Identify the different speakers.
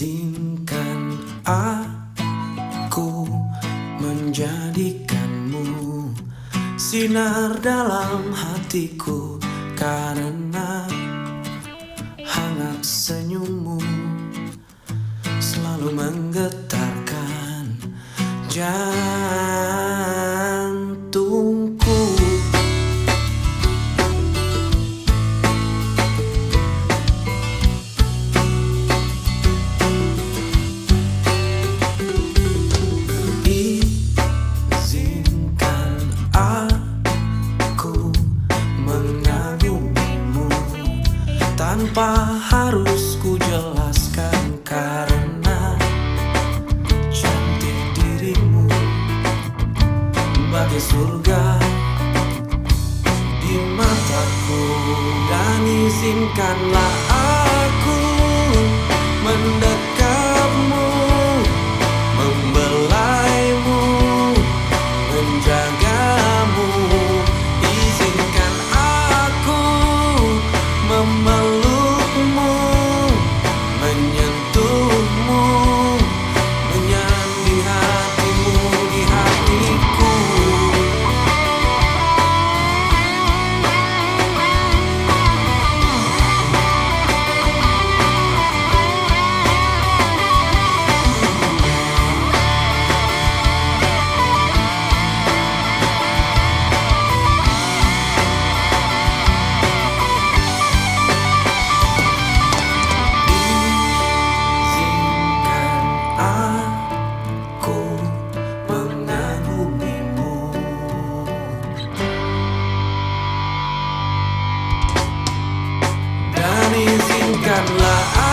Speaker 1: Izinkan aku menjadikanmu sinar dalam hatiku karena hangat senyummu selalu menggetarkan jangan tanpa harus ku jelaskan karena cantik dirimu bagai surga di mataku. Dan izinkanlah aku mendapat izinkanlah